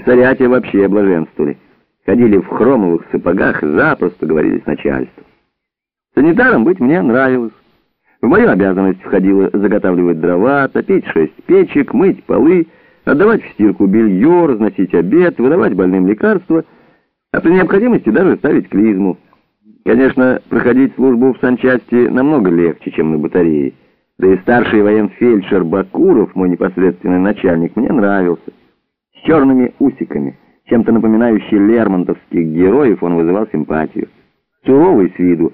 Писарятия вообще блаженствовали. Ходили в хромовых сапогах, запросто говорили с начальством. Санитаром быть мне нравилось. В мою обязанность входило заготавливать дрова, топить шесть печек, мыть полы, отдавать в стирку белье, разносить обед, выдавать больным лекарства, а при необходимости даже ставить клизму. Конечно, проходить службу в санчасти намного легче, чем на батарее. Да и старший военфельдшер Бакуров, мой непосредственный начальник, мне нравился. С черными усиками, чем-то напоминающий лермонтовских героев, он вызывал симпатию. Суровый с виду,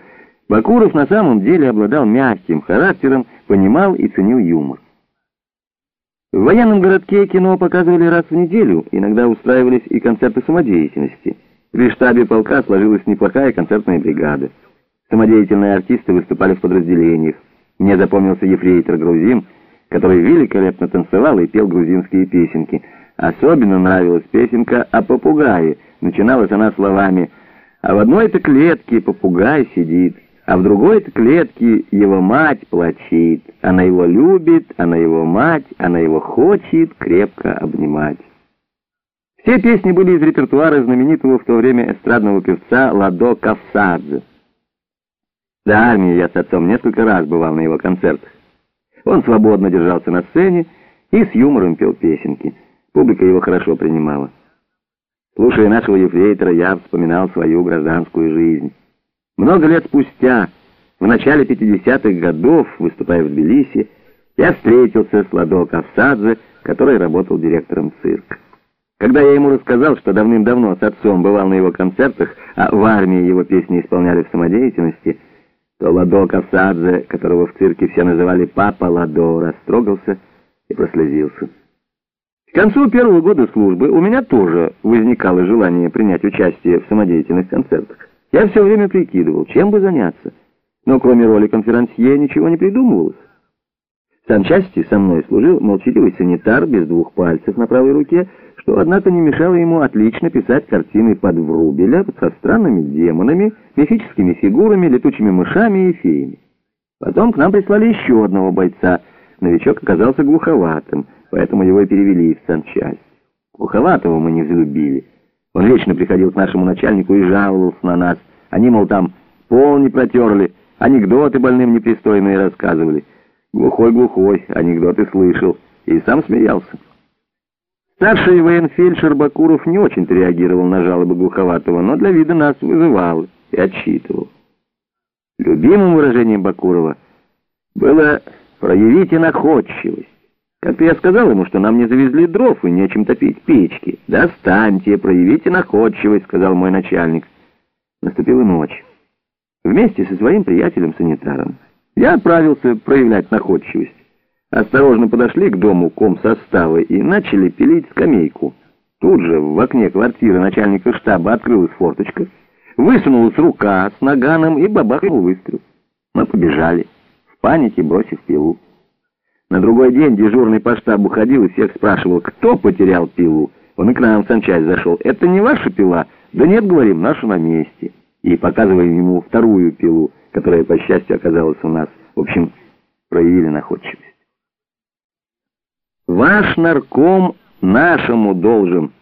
Бакуров на самом деле обладал мягким характером, понимал и ценил юмор. В военном городке кино показывали раз в неделю, иногда устраивались и концерты самодеятельности. При штабе полка сложилась неплохая концертная бригада. Самодеятельные артисты выступали в подразделениях. Мне запомнился ефрейтор Грузин, который великолепно танцевал и пел грузинские песенки. Особенно нравилась песенка о попугае. Начиналась она словами «А в одной-то клетке попугай сидит». А в другой-то клетке его мать плачит. Она его любит, она его мать, она его хочет крепко обнимать. Все песни были из репертуара знаменитого в то время эстрадного певца Ладо Кавсадзе. До армии я с отцом несколько раз бывал на его концертах. Он свободно держался на сцене и с юмором пел песенки. Публика его хорошо принимала. Слушая нашего ефрейтора, я вспоминал свою гражданскую жизнь. Много лет спустя, в начале 50-х годов, выступая в Тбилиси, я встретился с Ладо Кавсадзе, который работал директором цирка. Когда я ему рассказал, что давным-давно с отцом бывал на его концертах, а в армии его песни исполняли в самодеятельности, то Ладо Кавсадзе, которого в цирке все называли «Папа Ладо», растрогался и прослезился. К концу первого года службы у меня тоже возникало желание принять участие в самодеятельных концертах. Я все время прикидывал, чем бы заняться, но кроме роли конферансье ничего не придумывалось. В санчасти со мной служил молчаливый санитар без двух пальцев на правой руке, что, однако, не мешало ему отлично писать картины под Врубеля со странными демонами, мифическими фигурами, летучими мышами и феями. Потом к нам прислали еще одного бойца. Новичок оказался глуховатым, поэтому его и перевели в санчасть. Глуховатого мы не взлюбили. Он вечно приходил к нашему начальнику и жаловался на нас. Они, мол, там пол не протерли, анекдоты больным непристойные рассказывали. Глухой-глухой, анекдоты слышал и сам смеялся. Старший военфельдшер Бакуров не очень-то реагировал на жалобы Глуховатого, но для вида нас вызывал и отчитывал. Любимым выражением Бакурова было «проявите находчивость». Как-то я сказал ему, что нам не завезли дров и нечем топить печки. «Достаньте, проявите находчивость», — сказал мой начальник. Наступила ночь. Вместе со своим приятелем-санитаром я отправился проявлять находчивость. Осторожно подошли к дому комсостава и начали пилить скамейку. Тут же в окне квартиры начальника штаба открылась форточка, высунулась рука с наганом и бабахнул выстрел. Мы побежали, в панике бросив пилу. На другой день дежурный по штабу ходил и всех спрашивал, кто потерял пилу. Он и к нам в санчасть зашел. «Это не ваша пила?» «Да нет, говорим, наша на месте». И показываем ему вторую пилу, которая, по счастью, оказалась у нас. В общем, проявили находчивость. «Ваш нарком нашему должен».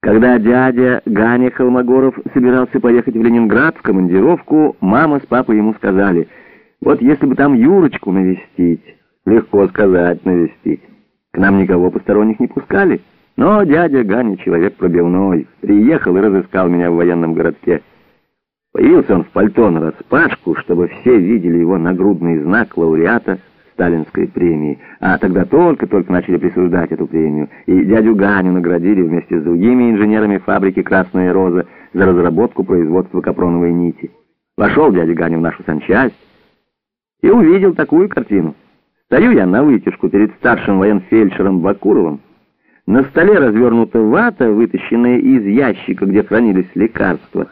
Когда дядя Ганя Холмогоров собирался поехать в Ленинград в командировку, мама с папой ему сказали – вот если бы там Юрочку навестить, легко сказать навестить. К нам никого посторонних не пускали. Но дядя Ганя человек пробивной. Приехал и разыскал меня в военном городке. Появился он в пальто на распашку, чтобы все видели его нагрудный знак лауреата сталинской премии. А тогда только-только начали присуждать эту премию. И дядю Ганю наградили вместе с другими инженерами фабрики «Красная роза» за разработку производства капроновой нити. Вошел дядя Ганя в нашу санчасть, и увидел такую картину. Стою я на вытяжку перед старшим военфельдшером Бакуровым. На столе развернута вата, вытащенная из ящика, где хранились лекарства,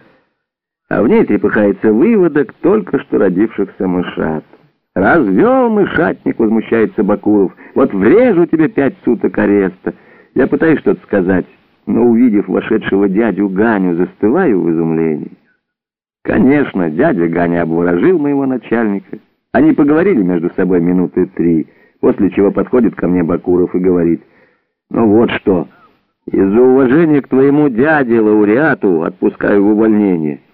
а в ней трепыхается выводок только что родившихся мышат. «Развел мышатник», — возмущается Бакуров, — «вот врежу тебе пять суток ареста». Я пытаюсь что-то сказать, но, увидев вошедшего дядю Ганю, застываю в изумлении. Конечно, дядя Ганя обворожил моего начальника. Они поговорили между собой минуты три, после чего подходит ко мне Бакуров и говорит, «Ну вот что, Из-за уважения к твоему дяде, лауреату, отпускаю в увольнение.